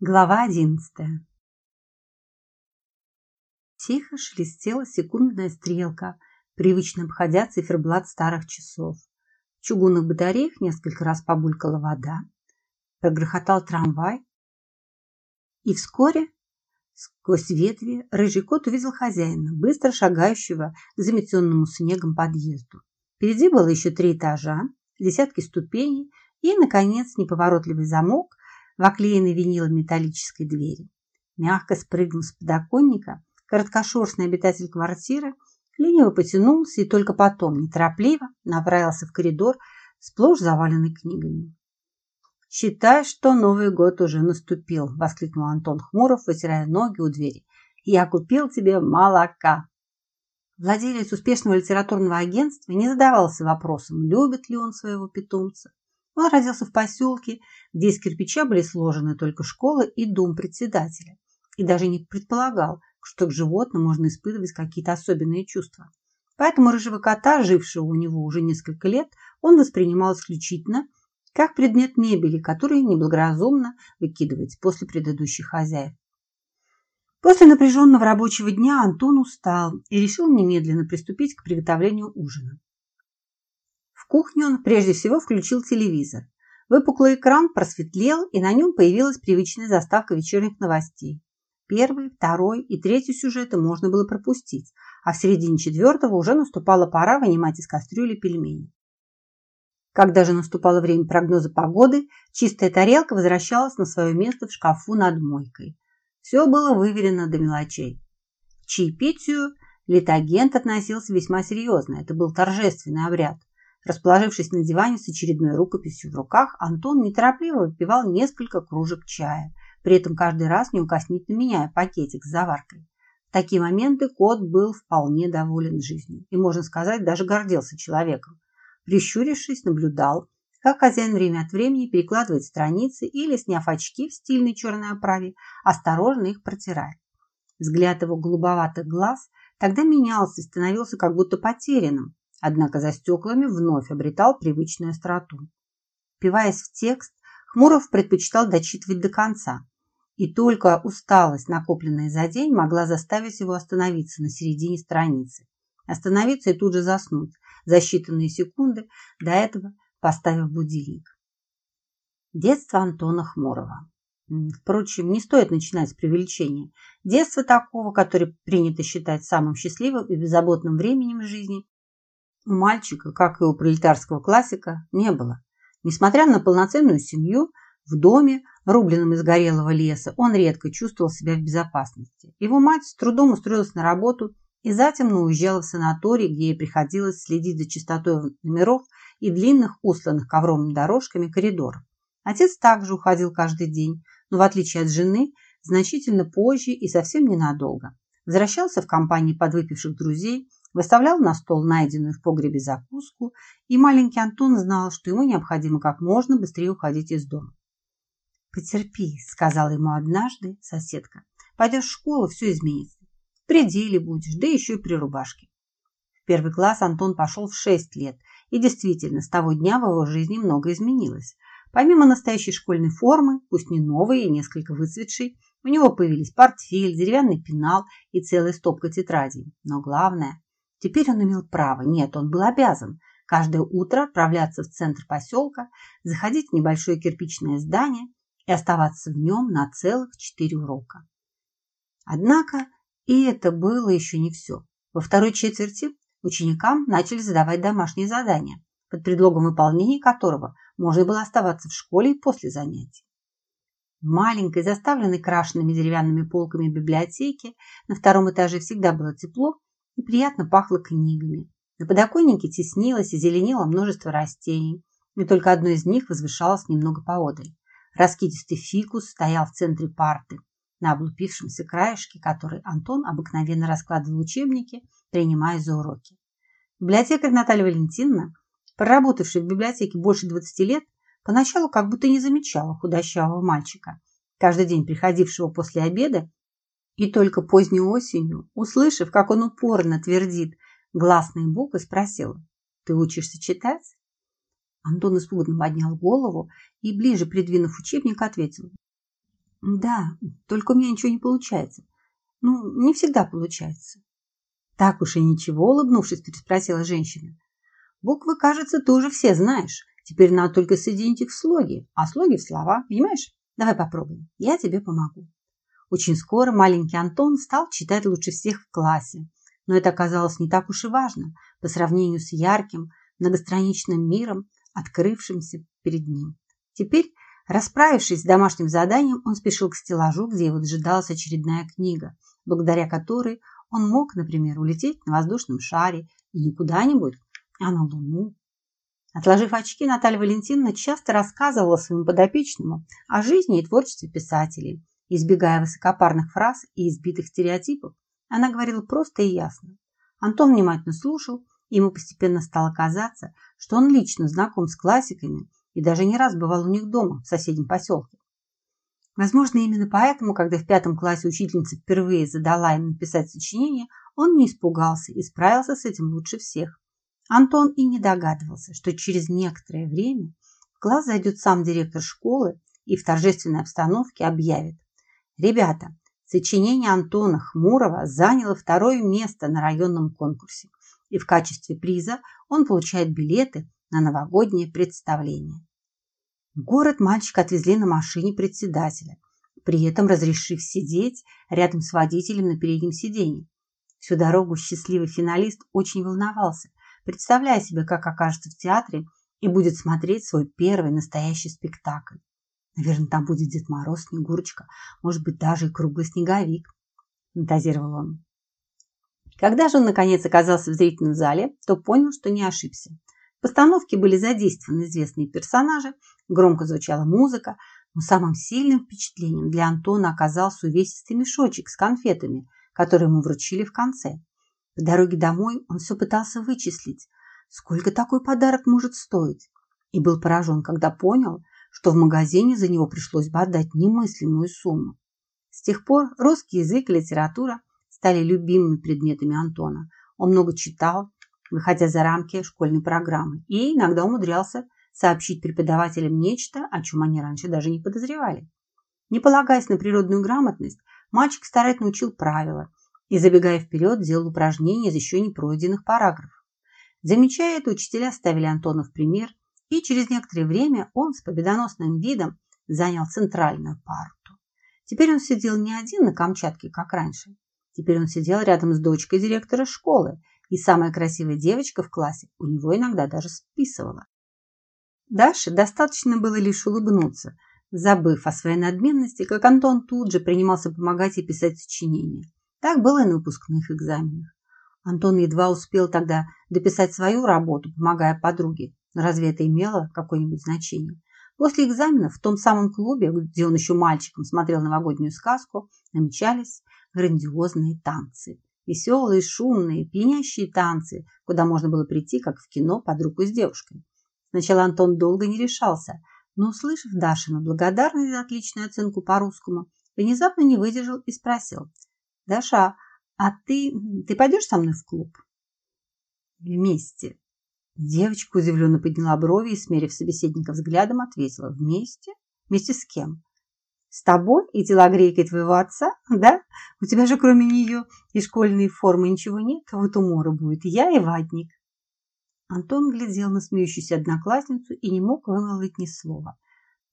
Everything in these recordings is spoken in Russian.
Глава одиннадцатая. Тихо шелестела секундная стрелка, привычно обходя циферблат старых часов. В чугунных батареях несколько раз побулькала вода, прогрохотал трамвай, и вскоре сквозь ветви рыжий кот увидел хозяина, быстро шагающего к заметенному снегом подъезду. Впереди было еще три этажа, десятки ступеней и, наконец, неповоротливый замок, в оклеенной винилом металлической двери. Мягко спрыгнув с подоконника, короткошерстный обитатель квартиры лениво потянулся и только потом, неторопливо, направился в коридор, сплошь заваленный книгами. «Считай, что Новый год уже наступил», – воскликнул Антон Хмуров, вытирая ноги у двери. «Я купил тебе молока». Владелец успешного литературного агентства не задавался вопросом, любит ли он своего питомца. Он родился в поселке, где из кирпича были сложены только школа и дом председателя, и даже не предполагал, что к животным можно испытывать какие-то особенные чувства. Поэтому рыжего кота, жившего у него уже несколько лет, он воспринимал исключительно как предмет мебели, который неблагоразумно выкидывать после предыдущих хозяев. После напряженного рабочего дня Антон устал и решил немедленно приступить к приготовлению ужина кухню он прежде всего включил телевизор. Выпуклый экран просветлел, и на нем появилась привычная заставка вечерних новостей. Первый, второй и третий сюжеты можно было пропустить, а в середине четвертого уже наступала пора вынимать из кастрюли пельмени. Когда же наступало время прогноза погоды, чистая тарелка возвращалась на свое место в шкафу над мойкой. Все было выверено до мелочей. К чаепитию литагент относился весьма серьезно. Это был торжественный обряд. Расположившись на диване с очередной рукописью в руках, Антон неторопливо выпивал несколько кружек чая, при этом каждый раз неукоснительно меняя пакетик с заваркой. В такие моменты кот был вполне доволен жизнью и, можно сказать, даже гордился человеком. Прищурившись, наблюдал, как хозяин время от времени перекладывает страницы или, сняв очки в стильной черной оправе, осторожно их протирает. Взгляд его голубоватых глаз тогда менялся и становился как будто потерянным, однако за стеклами вновь обретал привычную остроту. Впиваясь в текст, Хмуров предпочитал дочитывать до конца, и только усталость, накопленная за день, могла заставить его остановиться на середине страницы. Остановиться и тут же заснуть за считанные секунды, до этого поставив будильник. Детство Антона Хмурова. Впрочем, не стоит начинать с преувеличения. Детство такого, которое принято считать самым счастливым и беззаботным временем жизни, у мальчика, как и у пролетарского классика, не было. Несмотря на полноценную семью, в доме, рубленном из горелого леса, он редко чувствовал себя в безопасности. Его мать с трудом устроилась на работу и затем уезжала в санаторий, где ей приходилось следить за чистотой номеров и длинных, усланных ковровыми дорожками коридоров. Отец также уходил каждый день, но в отличие от жены, значительно позже и совсем ненадолго. Возвращался в компании подвыпивших друзей, выставлял на стол найденную в погребе закуску, и маленький Антон знал, что ему необходимо как можно быстрее уходить из дома. «Потерпи», — сказала ему однажды соседка. «Пойдешь в школу, все изменится. В пределе будешь, да еще и при рубашке». В первый класс Антон пошел в шесть лет, и действительно, с того дня в его жизни много изменилось. Помимо настоящей школьной формы, пусть не новой и несколько выцветшей, у него появились портфель, деревянный пенал и целая стопка тетрадей. Но главное, Теперь он имел право, нет, он был обязан каждое утро отправляться в центр поселка, заходить в небольшое кирпичное здание и оставаться в нем на целых четыре урока. Однако и это было еще не все. Во второй четверти ученикам начали задавать домашние задания, под предлогом выполнения которого можно было оставаться в школе и после занятий. В маленькой, заставленной крашенными деревянными полками библиотеке на втором этаже всегда было тепло и приятно пахло книгами. На подоконнике теснилось и зеленело множество растений, и только одно из них возвышалось немного поодаль. Раскидистый фикус стоял в центре парты, на облупившемся краешке, который Антон обыкновенно раскладывал учебники, принимая за уроки. Библиотекарь Наталья Валентиновна, проработавшая в библиотеке больше 20 лет, поначалу как будто не замечала худощавого мальчика, каждый день приходившего после обеда и только поздней осенью, услышав, как он упорно твердит гласные буквы, спросила, «Ты учишься читать?» Антон испуганно поднял голову и, ближе придвинув учебник, ответил, Да, только у меня ничего не получается. Ну, не всегда получается. Так уж и ничего, улыбнувшись, переспросила женщина. Буквы, кажется, ты уже все знаешь. Теперь надо только соединить их в слоги, а слоги в слова, понимаешь? Давай попробуем. Я тебе помогу. Очень скоро маленький Антон стал читать лучше всех в классе. Но это оказалось не так уж и важно по сравнению с ярким, многостраничным миром, открывшимся перед ним. Теперь, расправившись с домашним заданием, он спешил к стеллажу, где его дожидалась очередная книга, благодаря которой он мог, например, улететь на воздушном шаре и не куда-нибудь, а на Луну. Отложив очки, Наталья Валентиновна часто рассказывала своему подопечному о жизни и творчестве писателей. Избегая высокопарных фраз и избитых стереотипов, она говорила просто и ясно. Антон внимательно слушал, и ему постепенно стало казаться, что он лично знаком с классиками и даже не раз бывал у них дома в соседнем поселке. Возможно, именно поэтому, когда в пятом классе учительница впервые задала ему написать сочинение, он не испугался и справился с этим лучше всех. Антон и не догадывался, что через некоторое время в класс зайдет сам директор школы и в торжественной обстановке объявит. Ребята, сочинение Антона Хмурого заняло второе место на районном конкурсе, и в качестве приза он получает билеты на новогоднее представление. В город мальчика отвезли на машине председателя, при этом разрешив сидеть рядом с водителем на переднем сиденье. Всю дорогу счастливый финалист очень волновался, представляя себе, как окажется в театре и будет смотреть свой первый настоящий спектакль. Наверное, там будет Дед Мороз, Снегурочка, может быть, даже и круглый снеговик, фантазировал он. Когда же он, наконец, оказался в зрительном зале, то понял, что не ошибся. В постановке были задействованы известные персонажи, громко звучала музыка, но самым сильным впечатлением для Антона оказался увесистый мешочек с конфетами, который ему вручили в конце. По дороге домой он все пытался вычислить, сколько такой подарок может стоить, и был поражен, когда понял, что в магазине за него пришлось бы отдать немыслимую сумму. С тех пор русский язык и литература стали любимыми предметами Антона. Он много читал, выходя за рамки школьной программы, и иногда умудрялся сообщить преподавателям нечто, о чем они раньше даже не подозревали. Не полагаясь на природную грамотность, мальчик старательно учил правила и, забегая вперед, делал упражнения из еще не пройденных параграфов. Замечая это, учителя ставили Антона в пример, и через некоторое время он с победоносным видом занял центральную парту. Теперь он сидел не один на Камчатке, как раньше. Теперь он сидел рядом с дочкой директора школы, и самая красивая девочка в классе у него иногда даже списывала. Даше достаточно было лишь улыбнуться, забыв о своей надменности, как Антон тут же принимался помогать ей писать сочинения. Так было и на выпускных экзаменах. Антон едва успел тогда дописать свою работу, помогая подруге, но разве это имело какое-нибудь значение? После экзамена в том самом клубе, где он еще мальчиком смотрел новогоднюю сказку, намечались грандиозные танцы. Веселые, шумные, пьянящие танцы, куда можно было прийти, как в кино, под руку с девушкой. Сначала Антон долго не решался, но, услышав Дашину благодарность за отличную оценку по-русскому, внезапно не выдержал и спросил. «Даша, а ты, ты пойдешь со мной в клуб?» «Вместе». Девочка удивленно подняла брови и, смерив собеседника взглядом, ответила. «Вместе? Вместе с кем?» С тобой и телогрейкой твоего отца, да? У тебя же кроме нее и школьной формы ничего нет, вот умора будет я и ватник. Антон глядел на смеющуюся одноклассницу и не мог вымолвить ни слова.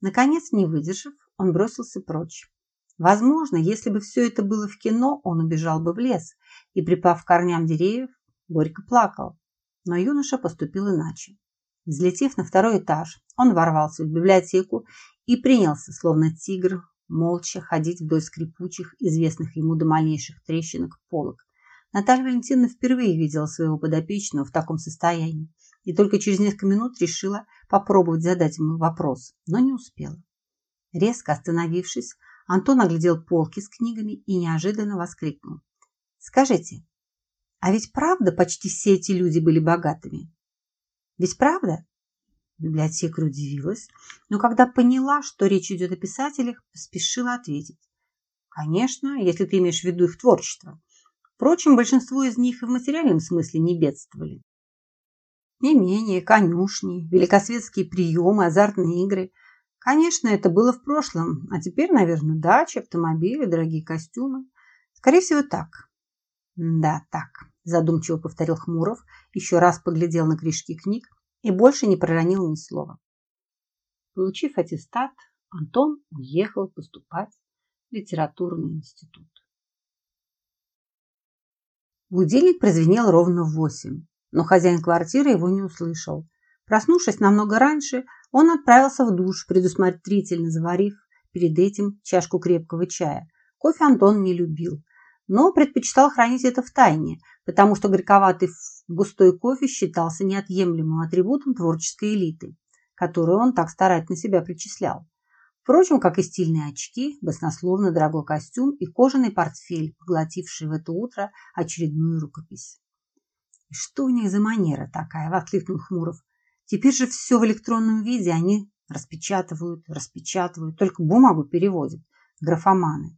Наконец, не выдержав, он бросился прочь. Возможно, если бы все это было в кино, он убежал бы в лес и, припав к корням деревьев, горько плакал. Но юноша поступил иначе. Взлетев на второй этаж, он ворвался в библиотеку и принялся, словно тигр, молча ходить вдоль скрипучих, известных ему до малейших трещинок полок. Наталья Валентиновна впервые видела своего подопечного в таком состоянии и только через несколько минут решила попробовать задать ему вопрос, но не успела. Резко остановившись, Антон оглядел полки с книгами и неожиданно воскликнул. «Скажите, а ведь правда почти все эти люди были богатыми? Ведь правда?» Библиотекарь удивилась, но когда поняла, что речь идет о писателях, поспешила ответить. Конечно, если ты имеешь в виду их творчество. Впрочем, большинство из них и в материальном смысле не бедствовали. Имения, конюшни, великосветские приемы, азартные игры. Конечно, это было в прошлом, а теперь, наверное, дача, автомобили, дорогие костюмы. Скорее всего, так. Да, так, задумчиво повторил Хмуров, еще раз поглядел на крышки книг и больше не проронил ни слова. Получив аттестат, Антон уехал поступать в литературный институт. Будильник прозвенел ровно в восемь, но хозяин квартиры его не услышал. Проснувшись намного раньше, он отправился в душ, предусмотрительно заварив перед этим чашку крепкого чая. Кофе Антон не любил, но предпочитал хранить это в тайне, потому что горьковатый густой кофе считался неотъемлемым атрибутом творческой элиты, которую он так старательно себя причислял. Впрочем, как и стильные очки, баснословно дорогой костюм и кожаный портфель, поглотивший в это утро очередную рукопись. «И что у них за манера такая?» – воскликнул Хмуров. «Теперь же все в электронном виде, они распечатывают, распечатывают, только бумагу переводят, графоманы».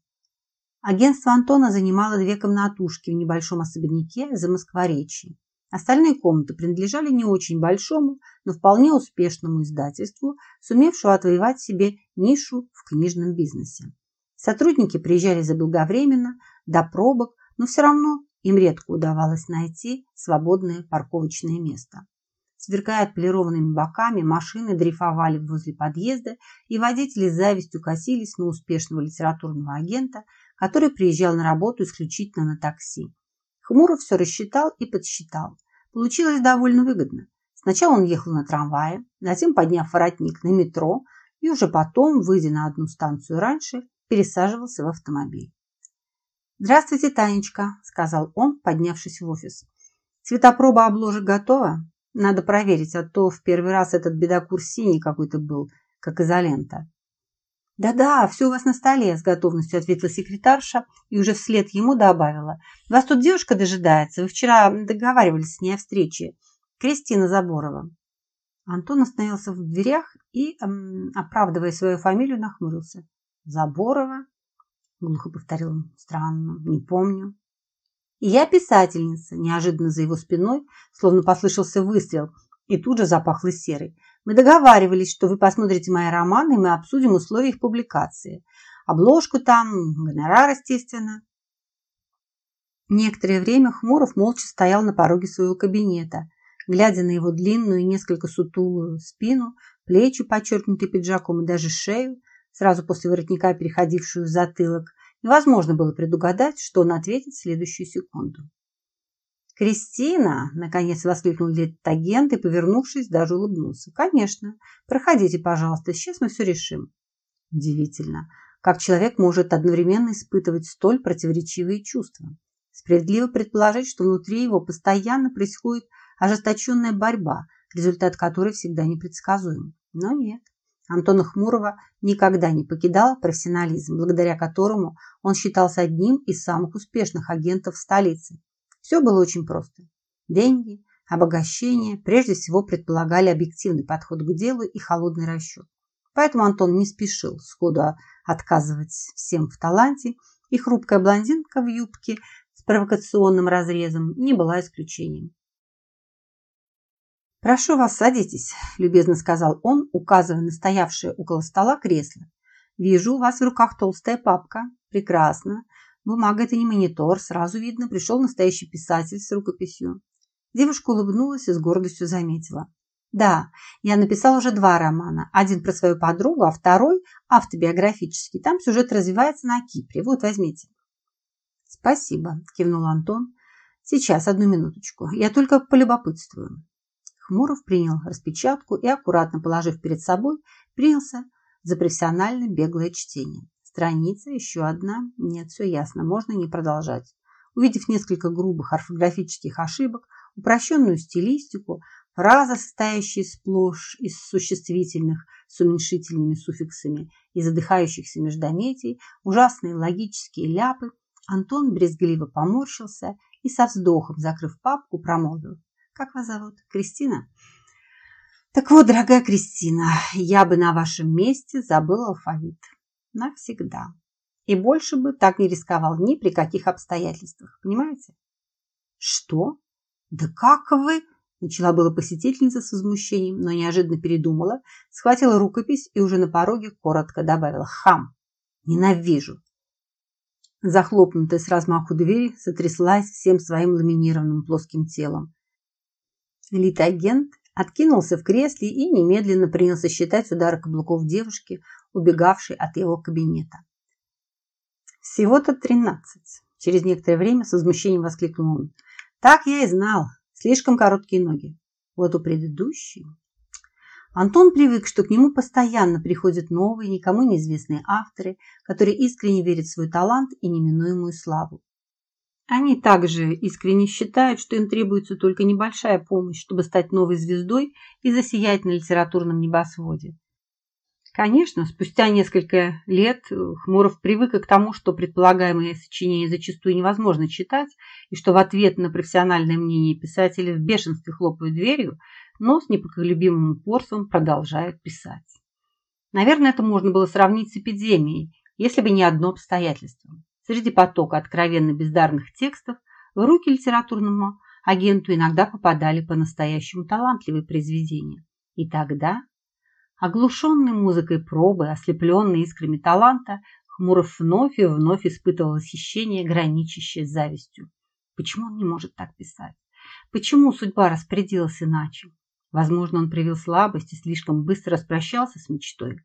Агентство Антона занимало две комнатушки в небольшом особняке за Москворечье. Остальные комнаты принадлежали не очень большому, но вполне успешному издательству, сумевшему отвоевать себе нишу в книжном бизнесе. Сотрудники приезжали заблаговременно, до пробок, но все равно им редко удавалось найти свободное парковочное место. Сверкая отполированными боками, машины дрейфовали возле подъезда, и водители с завистью косились на успешного литературного агента, который приезжал на работу исключительно на такси. Хмуров все рассчитал и подсчитал. Получилось довольно выгодно. Сначала он ехал на трамвае, затем, подняв воротник на метро, и уже потом, выйдя на одну станцию раньше, пересаживался в автомобиль. «Здравствуйте, Танечка», – сказал он, поднявшись в офис. «Цветопроба обложек готова? Надо проверить, а то в первый раз этот бедокур синий какой-то был, как изолента». «Да-да, все у вас на столе», – с готовностью ответила секретарша и уже вслед ему добавила. «Вас тут девушка дожидается. Вы вчера договаривались с ней о встрече. Кристина Заборова». Антон остановился в дверях и, оправдывая свою фамилию, нахмурился. «Заборова?» – глухо повторил он. «Странно, не помню». «И я писательница», – неожиданно за его спиной, словно послышался выстрел, и тут же запахло серой. Мы договаривались, что вы посмотрите мои романы, и мы обсудим условия их публикации. Обложку там, гонорар, естественно. Некоторое время Хмуров молча стоял на пороге своего кабинета, глядя на его длинную и несколько сутулую спину, плечи, подчеркнутые пиджаком, и даже шею, сразу после воротника переходившую в затылок. Невозможно было предугадать, что он ответит в следующую секунду. «Кристина!» – наконец воскликнул летагент и, повернувшись, даже улыбнулся. «Конечно. Проходите, пожалуйста. Сейчас мы все решим». Удивительно, как человек может одновременно испытывать столь противоречивые чувства. Справедливо предположить, что внутри его постоянно происходит ожесточенная борьба, результат которой всегда непредсказуем. Но нет. Антона Хмурова никогда не покидал профессионализм, благодаря которому он считался одним из самых успешных агентов в столице. Все было очень просто. Деньги, обогащение прежде всего предполагали объективный подход к делу и холодный расчет. Поэтому Антон не спешил сходу отказывать всем в таланте, и хрупкая блондинка в юбке с провокационным разрезом не была исключением. «Прошу вас, садитесь», – любезно сказал он, указывая на стоявшее около стола кресло. «Вижу, у вас в руках толстая папка. Прекрасно. Бумага – это не монитор, сразу видно, пришел настоящий писатель с рукописью. Девушка улыбнулась и с гордостью заметила. Да, я написала уже два романа. Один про свою подругу, а второй автобиографический. Там сюжет развивается на Кипре. Вот, возьмите. Спасибо, кивнул Антон. Сейчас, одну минуточку. Я только полюбопытствую. Хмуров принял распечатку и, аккуратно положив перед собой, принялся за профессиональное беглое чтение. Страница, еще одна. Нет, все ясно, можно не продолжать. Увидев несколько грубых орфографических ошибок, упрощенную стилистику, фразы, состоящие сплошь из существительных с уменьшительными суффиксами и задыхающихся междометий, ужасные логические ляпы, Антон брезгливо поморщился и со вздохом, закрыв папку, промолвил. «Как вас зовут? Кристина?» «Так вот, дорогая Кристина, я бы на вашем месте забыл алфавит навсегда. И больше бы так не рисковал ни при каких обстоятельствах. Понимаете? Что? Да как вы? Начала была посетительница с возмущением, но неожиданно передумала, схватила рукопись и уже на пороге коротко добавила «Хам! Ненавижу!». Захлопнутая с размаху дверь сотряслась всем своим ламинированным плоским телом. Элит-агент откинулся в кресле и немедленно принялся считать удары каблуков девушки, убегавшей от его кабинета. «Всего-то тринадцать!» Через некоторое время с возмущением воскликнул он. «Так я и знал. Слишком короткие ноги. Вот у предыдущей. Антон привык, что к нему постоянно приходят новые, никому неизвестные авторы, которые искренне верят в свой талант и неминуемую славу. Они также искренне считают, что им требуется только небольшая помощь, чтобы стать новой звездой и засиять на литературном небосводе. Конечно, спустя несколько лет э, Хмуров привык к тому, что предполагаемые сочинения зачастую невозможно читать, и что в ответ на профессиональное мнение писатели в бешенстве хлопают дверью, но с непоколебимым упорством продолжают писать. Наверное, это можно было сравнить с эпидемией, если бы не одно обстоятельство. Среди потока откровенно бездарных текстов в руки литературному агенту иногда попадали по-настоящему талантливые произведения. И тогда Оглушенный музыкой пробы, ослепленный искрами таланта, Хмуров вновь и вновь испытывал восхищение, граничащее с завистью. Почему он не может так писать? Почему судьба распорядилась иначе? Возможно, он привил слабость и слишком быстро распрощался с мечтой.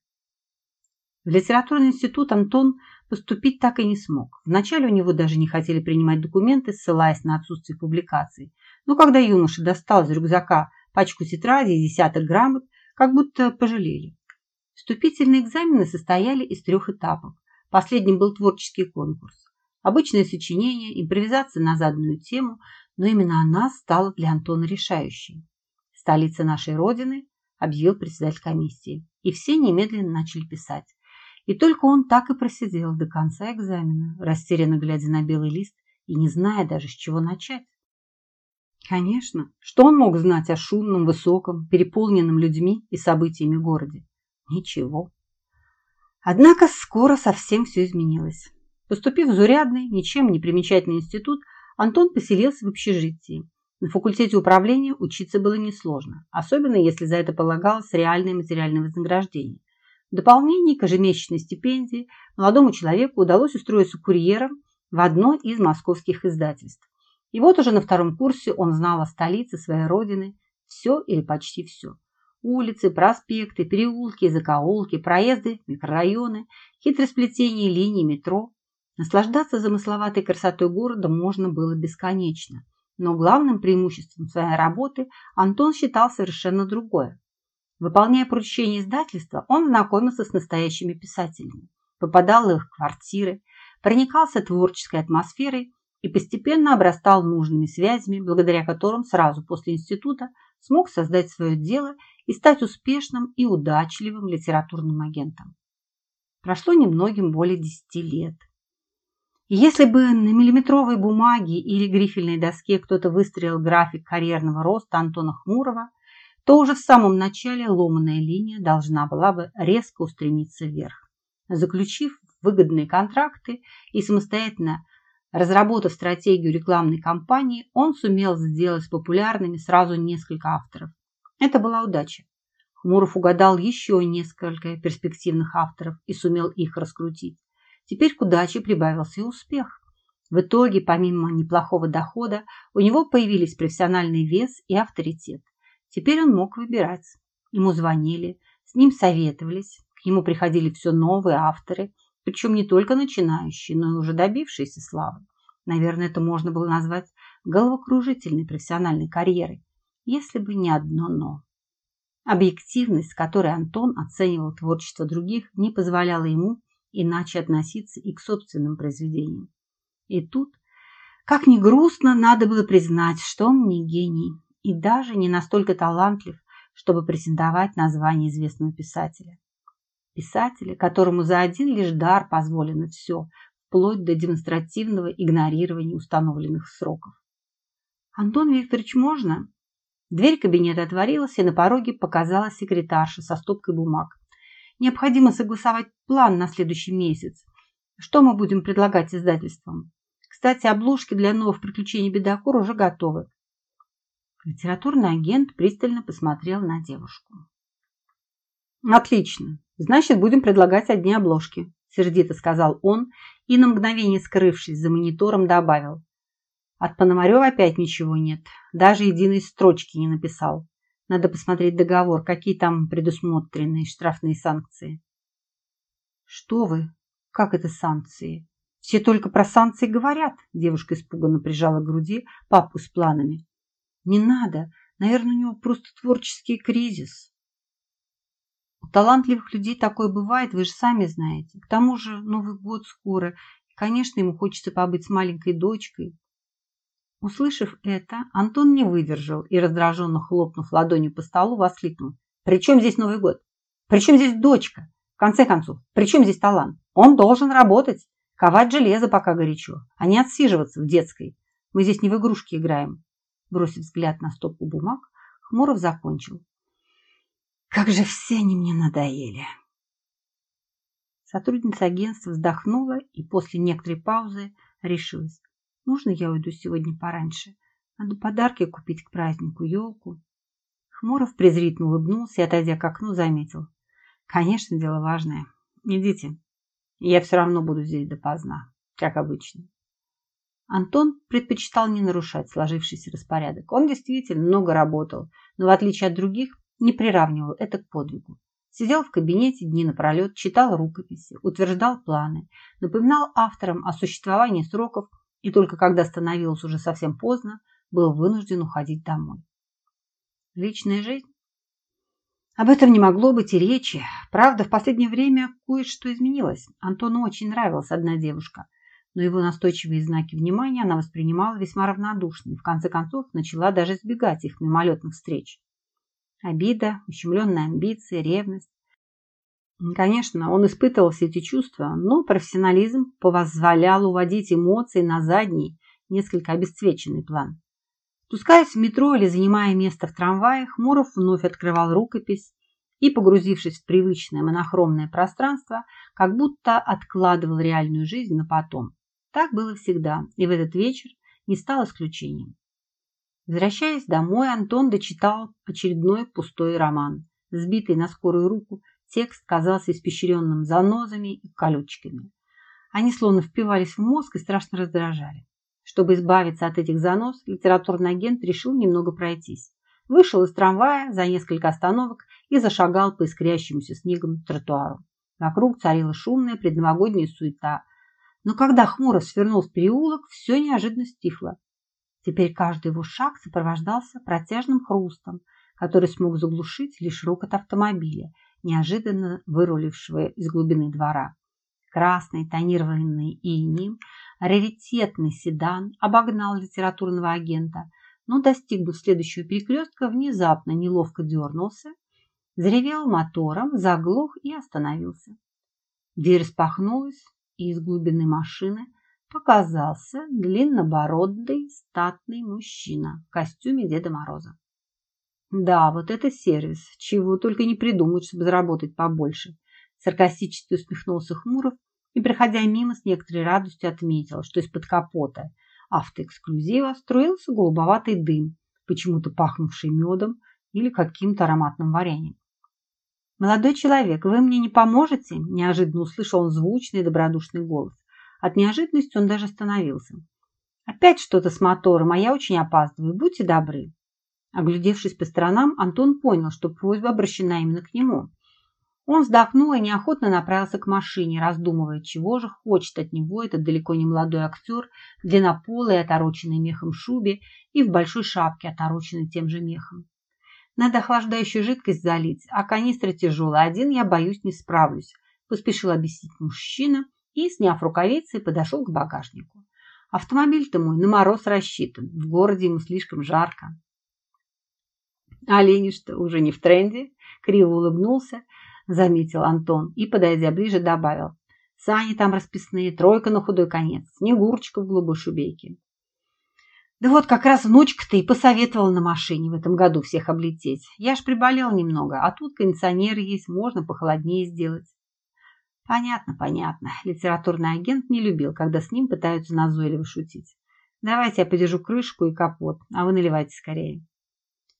В литературный институт Антон поступить так и не смог. Вначале у него даже не хотели принимать документы, ссылаясь на отсутствие публикаций. Но когда юноша достал из рюкзака пачку тетрадей и десяток грамот, как будто пожалели. Вступительные экзамены состояли из трех этапов. Последним был творческий конкурс. Обычное сочинение, импровизация на заданную тему, но именно она стала для Антона решающей. Столица нашей Родины, объявил председатель комиссии, и все немедленно начали писать. И только он так и просидел до конца экзамена, растерянно глядя на белый лист и не зная даже, с чего начать. Конечно, что он мог знать о шумном, высоком, переполненном людьми и событиями городе? Ничего. Однако скоро совсем все изменилось. Поступив в заурядный, ничем не примечательный институт, Антон поселился в общежитии. На факультете управления учиться было несложно, особенно если за это полагалось реальное материальное вознаграждение. В дополнение к ежемесячной стипендии молодому человеку удалось устроиться курьером в одно из московских издательств. И вот уже на втором курсе он знал о столице своей родины все или почти все. Улицы, проспекты, переулки, закоулки, проезды, микрорайоны, хитросплетение линий метро. Наслаждаться замысловатой красотой города можно было бесконечно. Но главным преимуществом своей работы Антон считал совершенно другое. Выполняя поручения издательства, он знакомился с настоящими писателями, попадал в их квартиры, проникался творческой атмосферой и постепенно обрастал нужными связями, благодаря которым сразу после института смог создать свое дело и стать успешным и удачливым литературным агентом. Прошло немногим более десяти лет. И если бы на миллиметровой бумаге или грифельной доске кто-то выстроил график карьерного роста Антона Хмурова, то уже в самом начале ломаная линия должна была бы резко устремиться вверх. Заключив выгодные контракты и самостоятельно Разработав стратегию рекламной кампании, он сумел сделать популярными сразу несколько авторов. Это была удача. Хмуров угадал еще несколько перспективных авторов и сумел их раскрутить. Теперь к удаче прибавился и успех. В итоге, помимо неплохого дохода, у него появились профессиональный вес и авторитет. Теперь он мог выбирать. Ему звонили, с ним советовались, к нему приходили все новые авторы, причем не только начинающие, но и уже добившиеся славы. Наверное, это можно было назвать головокружительной профессиональной карьерой, если бы не одно «но». Объективность, с которой Антон оценивал творчество других, не позволяла ему иначе относиться и к собственным произведениям. И тут, как ни грустно, надо было признать, что он не гений и даже не настолько талантлив, чтобы претендовать на звание известного писателя. Писателя, которому за один лишь дар позволено все, вплоть до демонстративного игнорирования установленных сроков. «Антон Викторович, можно?» Дверь кабинета отворилась, и на пороге показалась секретарша со стопкой бумаг. «Необходимо согласовать план на следующий месяц. Что мы будем предлагать издательствам? Кстати, обложки для новых приключений Бедокур уже готовы». Литературный агент пристально посмотрел на девушку. «Отлично. Значит, будем предлагать одни обложки», – сердито сказал он и на мгновение скрывшись за монитором добавил. От Пономарева опять ничего нет. Даже единой строчки не написал. Надо посмотреть договор, какие там предусмотрены штрафные санкции. Что вы? Как это санкции? Все только про санкции говорят. Девушка испуганно прижала к груди папу с планами. Не надо. Наверное, у него просто творческий кризис. У талантливых людей такое бывает, вы же сами знаете. К тому же Новый год скоро. И, конечно, ему хочется побыть с маленькой дочкой. Услышав это, Антон не выдержал и, раздраженно хлопнув ладонью по столу, воскликнул. «При чем здесь Новый год? При чем здесь дочка? В конце концов, при чем здесь талант? Он должен работать, ковать железо, пока горячо, а не отсиживаться в детской. Мы здесь не в игрушки играем». Бросив взгляд на стопку бумаг, Хмуров закончил. «Как же все они мне надоели!» Сотрудница агентства вздохнула и после некоторой паузы решилась. Можно я уйду сегодня пораньше? Надо подарки купить к празднику, елку. Хмуров презрительно улыбнулся и, отойдя к окну, заметил. Конечно, дело важное. Идите. Я все равно буду здесь допоздна, как обычно. Антон предпочитал не нарушать сложившийся распорядок. Он действительно много работал, но в отличие от других не приравнивал это к подвигу. Сидел в кабинете дни напролет, читал рукописи, утверждал планы, напоминал авторам о существовании сроков и только когда становилось уже совсем поздно, был вынужден уходить домой. Личная жизнь? Об этом не могло быть и речи. Правда, в последнее время кое-что изменилось. Антону очень нравилась одна девушка, но его настойчивые знаки внимания она воспринимала весьма равнодушно и в конце концов начала даже избегать их мимолетных встреч. Обида, ущемленные амбиции, ревность Конечно, он испытывал все эти чувства, но профессионализм позволял уводить эмоции на задний, несколько обесцвеченный план. Спускаясь в метро или занимая место в трамвае, Хмуров вновь открывал рукопись и, погрузившись в привычное монохромное пространство, как будто откладывал реальную жизнь на потом. Так было всегда, и в этот вечер не стал исключением. Возвращаясь домой, Антон дочитал очередной пустой роман, сбитый на скорую руку Текст казался испещренным занозами и колючками. Они словно впивались в мозг и страшно раздражали. Чтобы избавиться от этих занос, литературный агент решил немного пройтись. Вышел из трамвая за несколько остановок и зашагал по искрящемуся снегом тротуару. Вокруг царила шумная предновогодняя суета. Но когда хмуро свернул в переулок, все неожиданно стихло. Теперь каждый его шаг сопровождался протяжным хрустом, который смог заглушить лишь рокот автомобиля неожиданно вырулившего из глубины двора. Красный, тонированный инем, раритетный седан обогнал литературного агента, но, достигнув следующего перекрестка, внезапно неловко дернулся, заревел мотором, заглох и остановился. Дверь распахнулась, и из глубины машины показался длиннобородый статный мужчина в костюме Деда Мороза. Да, вот это сервис. Чего только не придумают, чтобы заработать побольше. Саркастически усмехнулся Хмуров и, проходя мимо, с некоторой радостью отметил, что из-под капота автоэксклюзива струился голубоватый дым, почему-то пахнувший медом или каким-то ароматным вареньем. «Молодой человек, вы мне не поможете?» – неожиданно услышал он звучный добродушный голос. От неожиданности он даже остановился. «Опять что-то с мотором, а я очень опаздываю. Будьте добры». Оглядевшись по сторонам, Антон понял, что просьба обращена именно к нему. Он вздохнул и неохотно направился к машине, раздумывая, чего же хочет от него этот далеко не молодой актер в длиннополой, отороченной мехом шубе и в большой шапке, отороченной тем же мехом. Надо охлаждающую жидкость залить, а канистра тяжелая, один я, боюсь, не справлюсь, поспешил объяснить мужчина и, сняв рукавицы, подошел к багажнику. Автомобиль-то мой на мороз рассчитан, в городе ему слишком жарко. Олени что, уже не в тренде? Криво улыбнулся, заметил Антон и, подойдя ближе, добавил. Сани там расписные, тройка на худой конец, Снегурочка в голубой шубейке. Да вот как раз внучка-то и посоветовала на машине в этом году всех облететь. Я ж приболел немного, а тут кондиционер есть, можно похолоднее сделать. Понятно, понятно. Литературный агент не любил, когда с ним пытаются назойливо шутить. Давайте я подержу крышку и капот, а вы наливайте скорее.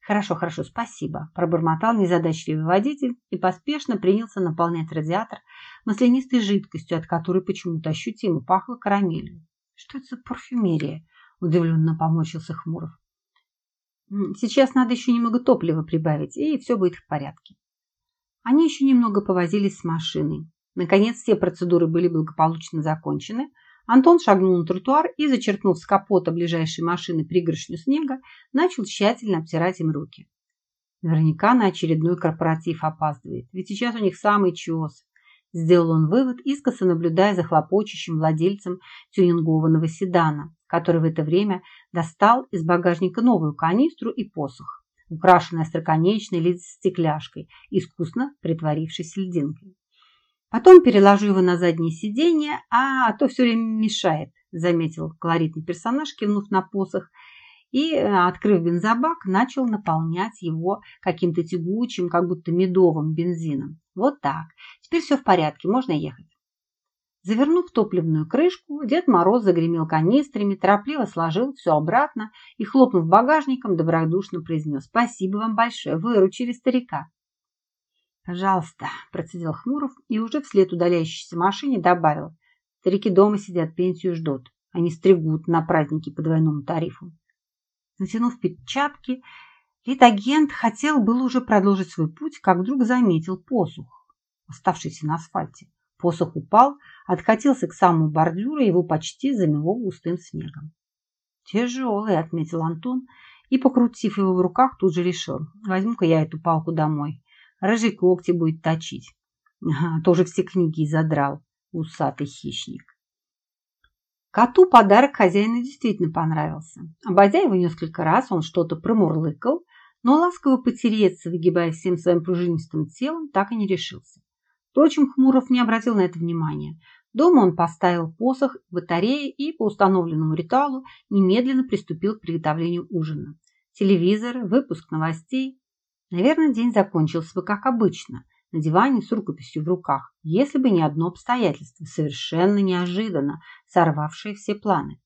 Хорошо, хорошо, спасибо, пробормотал незадачливый водитель и поспешно принялся наполнять радиатор маслянистой жидкостью, от которой почему-то ощутимо пахло карамелью. Что это за парфюмерия? Удивленно поморщился Хмуров. Сейчас надо еще немного топлива прибавить, и все будет в порядке. Они еще немного повозились с машиной. Наконец все процедуры были благополучно закончены. Антон шагнул на тротуар и, зачерпнув с капота ближайшей машины пригоршню снега, начал тщательно обтирать им руки. Наверняка на очередной корпоратив опаздывает, ведь сейчас у них самый чес. Сделал он вывод, искоса наблюдая за хлопочущим владельцем тюнингованного седана, который в это время достал из багажника новую канистру и посох, украшенный остроконечной стекляшкой, искусно притворившейся льдинкой. Потом переложу его на заднее сиденье, а то все время мешает, заметил колоритный персонаж, кивнув на посох, и, открыв бензобак, начал наполнять его каким-то тягучим, как будто медовым бензином. Вот так. Теперь все в порядке, можно ехать. Завернув топливную крышку, Дед Мороз загремел канистрами, торопливо сложил все обратно и, хлопнув багажником, добродушно произнес «Спасибо вам большое, выручили старика». «Пожалуйста», – процедил Хмуров и уже вслед удаляющейся машине добавил. «Старики дома сидят, пенсию ждут. Они стригут на праздники по двойному тарифу». Натянув перчатки, литагент хотел был уже продолжить свой путь, как вдруг заметил посух, оставшийся на асфальте. Посох упал, откатился к самому бордюру, его почти замело густым снегом. «Тяжелый», – отметил Антон, и, покрутив его в руках, тут же решил, возьму-ка я эту палку домой. Рыжий когти будет точить. Ага, тоже все книги задрал, усатый хищник. Коту подарок хозяина действительно понравился. Обойдя его несколько раз, он что-то промурлыкал, но ласково потереться, выгибая всем своим пружинистым телом, так и не решился. Впрочем, Хмуров не обратил на это внимания. Дома он поставил посох в батарее и по установленному ритуалу немедленно приступил к приготовлению ужина. Телевизор, выпуск новостей, Наверное, день закончился бы как обычно, на диване с рукописью в руках, если бы не одно обстоятельство, совершенно неожиданно сорвавшее все планы.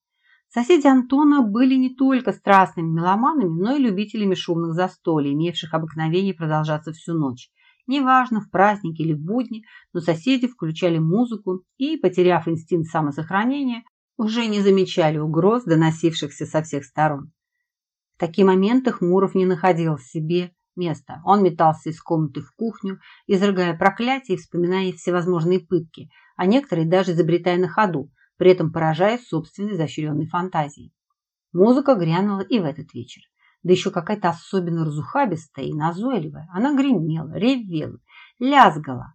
Соседи Антона были не только страстными меломанами, но и любителями шумных застолий, имевших обыкновение продолжаться всю ночь. Неважно, в праздники или в будни, но соседи включали музыку и, потеряв инстинкт самосохранения, уже не замечали угроз, доносившихся со всех сторон. В такие моменты Хмуров не находил себе место. Он метался из комнаты в кухню, изрыгая проклятия и вспоминая всевозможные пытки, а некоторые даже изобретая на ходу, при этом поражаясь собственной изощренной фантазией. Музыка грянула и в этот вечер. Да еще какая-то особенно разухабистая и назойливая. Она гремела, ревела, лязгала.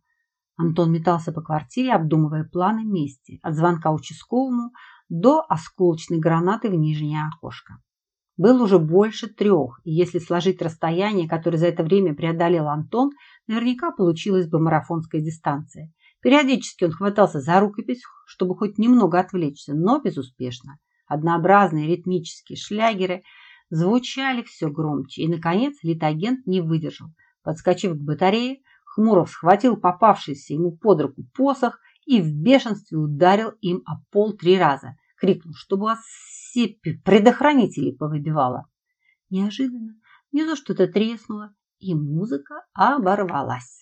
Антон метался по квартире, обдумывая планы мести, от звонка участковому до осколочной гранаты в нижнее окошко был уже больше трех, и если сложить расстояние, которое за это время преодолел Антон, наверняка получилась бы марафонская дистанция. Периодически он хватался за рукопись, чтобы хоть немного отвлечься, но безуспешно. Однообразные ритмические шлягеры звучали все громче, и, наконец, литагент не выдержал. Подскочив к батарее, Хмуров схватил попавшийся ему под руку посох и в бешенстве ударил им о пол три раза, крикнул, чтобы вас все предохранители повыбивала. Неожиданно внизу что-то треснуло, и музыка оборвалась.